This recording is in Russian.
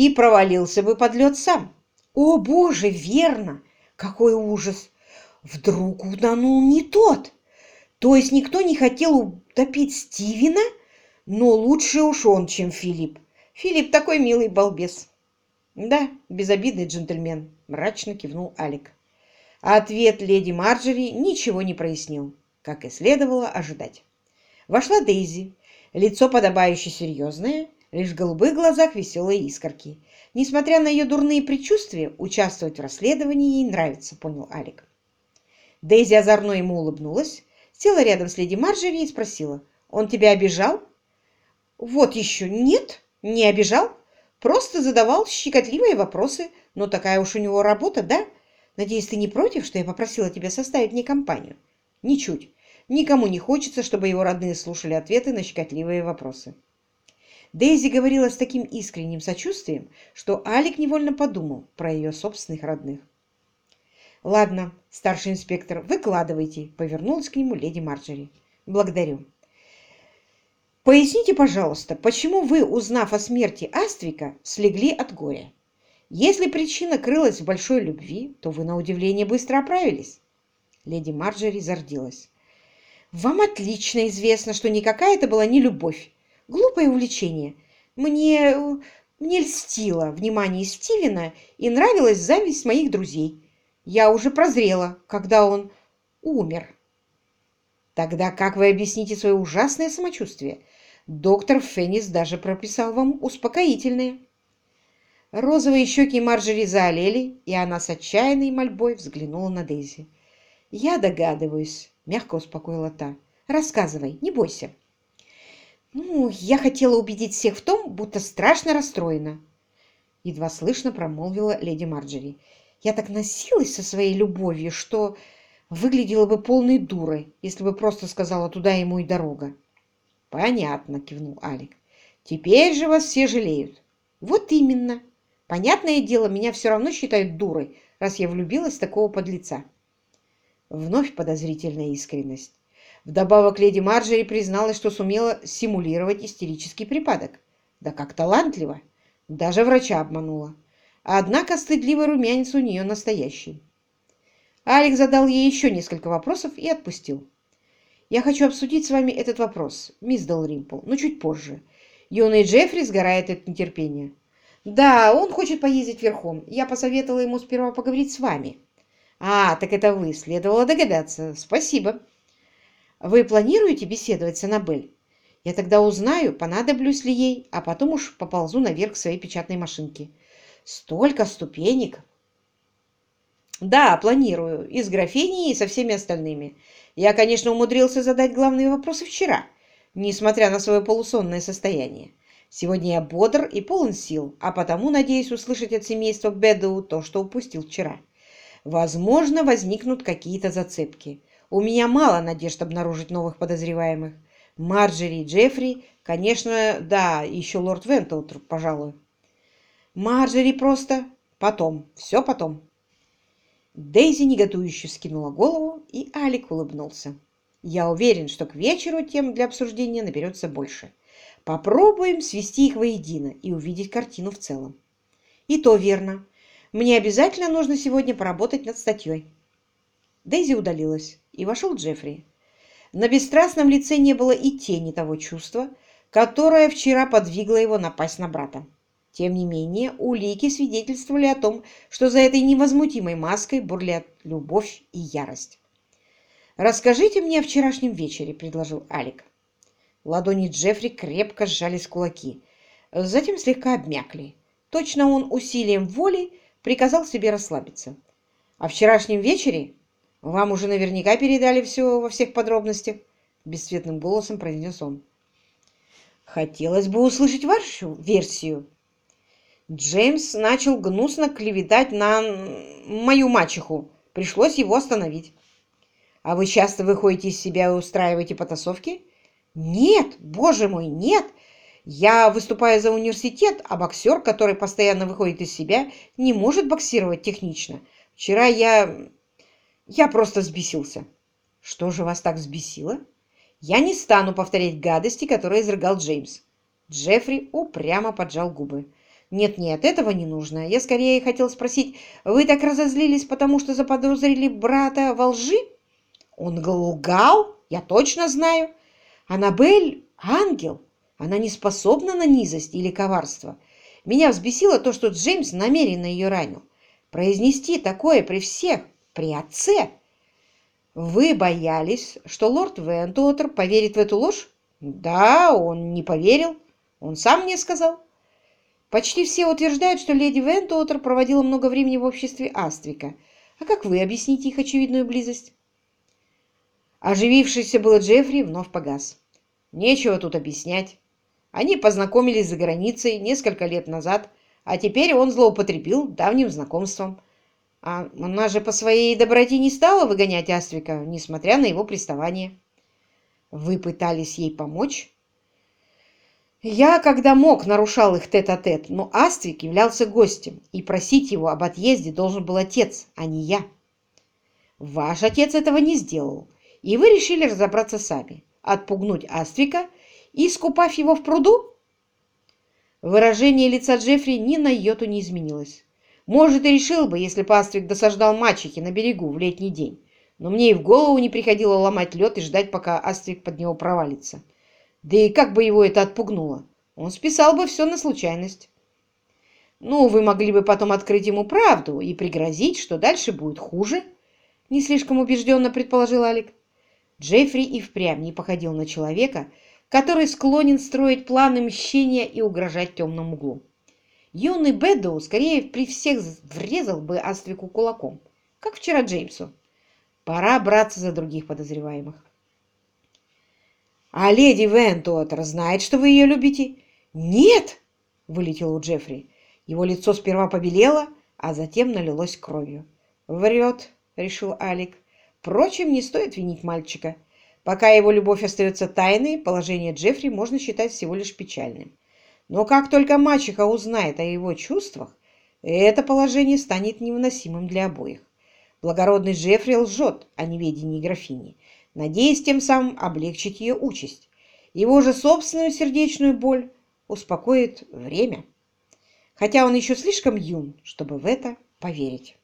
и провалился бы под лед сам. О, боже, верно! Какой ужас! Вдруг утонул не тот. То есть никто не хотел утопить Стивена? Но лучше уж он, чем Филипп. Филипп такой милый балбес. Да, безобидный джентльмен, мрачно кивнул Алик. А ответ леди Марджери ничего не прояснил, как и следовало ожидать. Вошла Дейзи, лицо подобающе серьезное, лишь в голубых глазах веселые искорки. Несмотря на ее дурные предчувствия, участвовать в расследовании ей нравится, понял Алик. Дейзи озорно ему улыбнулась, села рядом с леди Марджери и спросила, «Он тебя обижал?» «Вот еще нет, не обижал, просто задавал щекотливые вопросы, но такая уж у него работа, да? Надеюсь, ты не против, что я попросила тебя составить мне компанию?» «Ничуть. Никому не хочется, чтобы его родные слушали ответы на щекотливые вопросы. Дейзи говорила с таким искренним сочувствием, что Алик невольно подумал про ее собственных родных. «Ладно, старший инспектор, выкладывайте», — повернулась к нему леди Марджери. «Благодарю». «Поясните, пожалуйста, почему вы, узнав о смерти Аствика, слегли от горя? Если причина крылась в большой любви, то вы, на удивление, быстро оправились». Леди Марджери зарделась. Вам отлично известно, что никакая это была не любовь. Глупое увлечение. Мне... мне льстило внимание Стивена и нравилась зависть моих друзей. Я уже прозрела, когда он умер. Тогда как вы объясните свое ужасное самочувствие? Доктор Феннис даже прописал вам успокоительное. Розовые щеки Марджери заолели, и она с отчаянной мольбой взглянула на Дейзи. «Я догадываюсь», — мягко успокоила та. «Рассказывай, не бойся». «Ну, я хотела убедить всех в том, будто страшно расстроена», — едва слышно промолвила леди Марджери. «Я так носилась со своей любовью, что выглядела бы полной дурой, если бы просто сказала туда ему и дорога». «Понятно», — кивнул Алик. «Теперь же вас все жалеют». «Вот именно. Понятное дело, меня все равно считают дурой, раз я влюбилась в такого подлеца». Вновь подозрительная искренность. Вдобавок леди Марджери призналась, что сумела симулировать истерический припадок. Да как талантливо! Даже врача обманула. Однако стыдливый румянец у нее настоящий. Алекс задал ей еще несколько вопросов и отпустил. «Я хочу обсудить с вами этот вопрос, мисс Далримпл, но чуть позже. Юный Джеффри сгорает от нетерпения. Да, он хочет поездить верхом. Я посоветовала ему сперва поговорить с вами». А, так это вы, следовало догадаться. Спасибо. Вы планируете беседовать с Аннабель? Я тогда узнаю, понадоблюсь ли ей, а потом уж поползу наверх своей печатной машинки. Столько ступенек. Да, планирую. И с графиней, и со всеми остальными. Я, конечно, умудрился задать главные вопросы вчера, несмотря на свое полусонное состояние. Сегодня я бодр и полон сил, а потому надеюсь услышать от семейства Бэдоу то, что упустил вчера. Возможно, возникнут какие-то зацепки. У меня мало надежд обнаружить новых подозреваемых. Марджери и Джеффри, конечно, да, еще лорд Вентаутр, пожалуй. Марджери просто потом, все потом. Дейзи неготующе вскинула голову, и Алик улыбнулся. Я уверен, что к вечеру тем для обсуждения наберется больше. Попробуем свести их воедино и увидеть картину в целом. И то верно. Мне обязательно нужно сегодня поработать над статьей». Дейзи удалилась, и вошел Джеффри. На бесстрастном лице не было и тени того чувства, которое вчера подвигло его напасть на брата. Тем не менее, улики свидетельствовали о том, что за этой невозмутимой маской бурлят любовь и ярость. «Расскажите мне о вчерашнем вечере», — предложил Алик. Ладони Джеффри крепко сжались кулаки, затем слегка обмякли. Точно он усилием воли приказал себе расслабиться. «О вчерашнем вечере вам уже наверняка передали все во всех подробностях», — бесцветным голосом произнес он. «Хотелось бы услышать вашу версию». Джеймс начал гнусно клеветать на мою мачеху. Пришлось его остановить. «А вы часто выходите из себя и устраиваете потасовки?» «Нет, боже мой, нет! Я выступаю за университет, а боксер, который постоянно выходит из себя, не может боксировать технично. Вчера я... я просто взбесился. Что же вас так взбесило? Я не стану повторять гадости, которые изрыгал Джеймс. Джеффри упрямо поджал губы. Нет-нет, этого не нужно. Я скорее хотел спросить, вы так разозлились, потому что заподозрили брата во лжи? Он лгал, я точно знаю. Аннабель — ангел. Она не способна на низость или коварство. Меня взбесило то, что Джеймс намеренно ее ранил. Произнести такое при всех, при отце. Вы боялись, что лорд Вентуотер поверит в эту ложь? Да, он не поверил. Он сам мне сказал. Почти все утверждают, что леди Вентуотер проводила много времени в обществе Аствика. А как вы объясните их очевидную близость? Оживившийся было Джеффри вновь погас. Нечего тут объяснять. Они познакомились за границей несколько лет назад, а теперь он злоупотребил давним знакомством. А она же по своей доброте не стала выгонять Аствика, несмотря на его приставание. Вы пытались ей помочь? Я, когда мог, нарушал их тет-а-тет, -тет, но Аствик являлся гостем, и просить его об отъезде должен был отец, а не я. Ваш отец этого не сделал, и вы решили разобраться сами, отпугнуть Аствика и, скупав его в пруду? Выражение лица Джеффри ни на йоту не изменилось. Может, и решил бы, если бы Аствик досаждал мачехе на берегу в летний день, но мне и в голову не приходило ломать лед и ждать, пока Аствик под него провалится. Да и как бы его это отпугнуло? Он списал бы все на случайность. Ну, вы могли бы потом открыть ему правду и пригрозить, что дальше будет хуже, не слишком убежденно предположил Алик. Джеффри и впрямь не походил на человека, который склонен строить планы мщения и угрожать темному углу. Юный Бэддоу скорее при всех врезал бы Аствику кулаком, как вчера Джеймсу. Пора браться за других подозреваемых. «А леди Вентуотер знает, что вы ее любите?» «Нет!» — вылетел у Джеффри. Его лицо сперва побелело, а затем налилось кровью. «Врет», — решил Алик. «Впрочем, не стоит винить мальчика. Пока его любовь остается тайной, положение Джеффри можно считать всего лишь печальным. Но как только мачеха узнает о его чувствах, это положение станет невыносимым для обоих. Благородный Джеффри лжет о неведении графини надеясь тем самым облегчить ее участь. Его же собственную сердечную боль успокоит время, хотя он еще слишком юн, чтобы в это поверить.